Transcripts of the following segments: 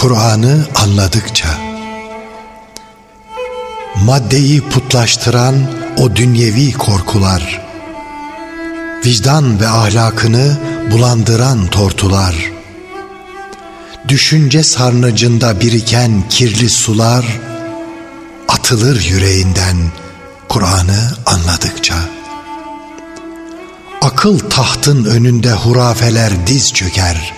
Kur'an'ı anladıkça Maddeyi putlaştıran o dünyevi korkular Vicdan ve ahlakını bulandıran tortular Düşünce sarnıcında biriken kirli sular Atılır yüreğinden Kur'an'ı anladıkça. Akıl tahtın önünde hurafeler diz çöker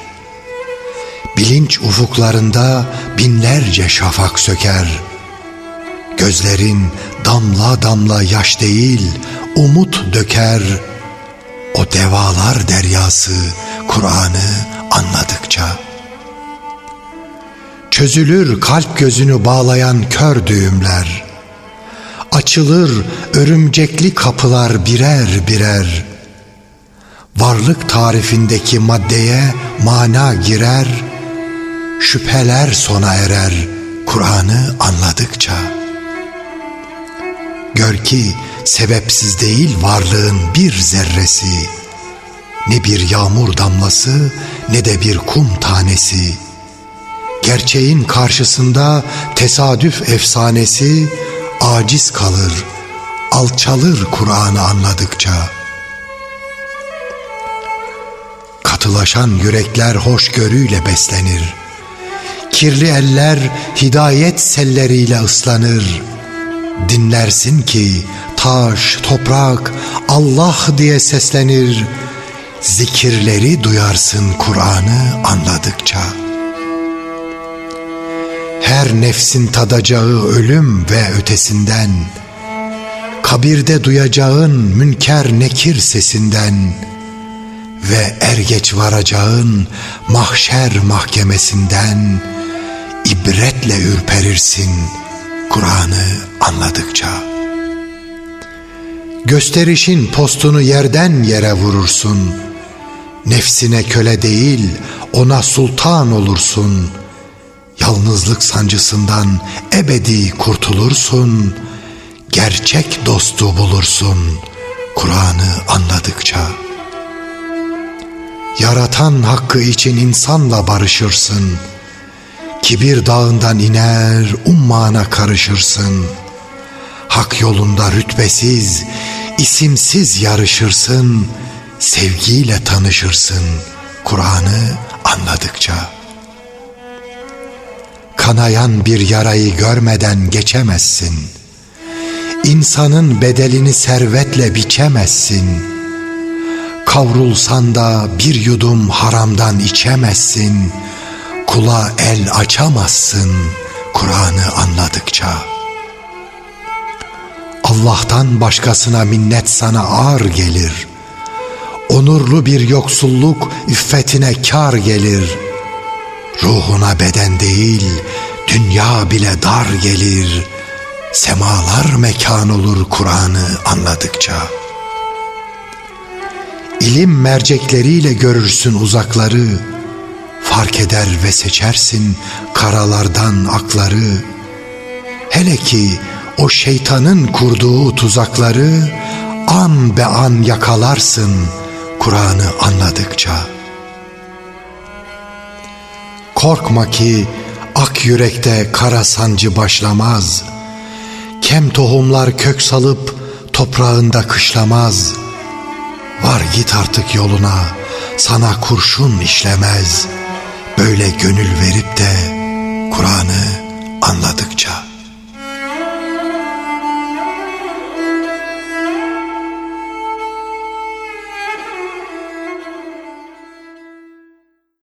Bilinç ufuklarında binlerce şafak söker. Gözlerin damla damla yaş değil, umut döker. O devalar deryası Kur'an'ı anladıkça. Çözülür kalp gözünü bağlayan kör düğümler. Açılır örümcekli kapılar birer birer. Varlık tarifindeki maddeye mana girer.'' Şüpheler sona erer Kur'an'ı anladıkça. Gör ki sebepsiz değil varlığın bir zerresi, ne bir yağmur damlası ne de bir kum tanesi. Gerçeğin karşısında tesadüf efsanesi aciz kalır, alçalır Kur'an'ı anladıkça.'' katılaşan yürekler hoşgörüyle beslenir. Kirli eller hidayet selleriyle ıslanır. Dinlersin ki taş, toprak Allah diye seslenir. Zikirleri duyarsın Kur'an'ı anladıkça. Her nefsin tadacağı ölüm ve ötesinden, kabirde duyacağın münker nekir sesinden ve er geç varacağın mahşer mahkemesinden, ibretle ürperirsin Kur'an'ı anladıkça. Gösterişin postunu yerden yere vurursun. Nefsine köle değil, ona sultan olursun. Yalnızlık sancısından ebedi kurtulursun. Gerçek dostu bulursun Kur'an'ı anladıkça. Yaratan hakkı için insanla barışırsın.'' Kibir dağından iner, ummana karışırsın. Hak yolunda rütbesiz, isimsiz yarışırsın. Sevgiyle tanışırsın Kur'an'ı anladıkça. Kanayan bir yarayı görmeden geçemezsin. İnsanın bedelini servetle biçemezsin. Kavrulsan da bir yudum haramdan içemezsin.'' Kula el açamazsın Kur'an'ı anladıkça. Allah'tan başkasına minnet sana ağır gelir. Onurlu bir yoksulluk iffetine kar gelir. Ruhuna beden değil, dünya bile dar gelir. Semalar mekan olur Kur'an'ı anladıkça. İlim mercekleriyle görürsün uzakları, fark eder ve seçersin karalardan akları. Hele ki o şeytanın kurduğu tuzakları an be an yakalarsın Kur'an'ı anladıkça. Korkma ki ak yürekte kara sancı başlamaz. Kem tohumlar kök salıp toprağında kışlamaz. Var git artık yoluna, sana kurşun işlemez.'' Böyle gönül verip de Kur'an'ı anladık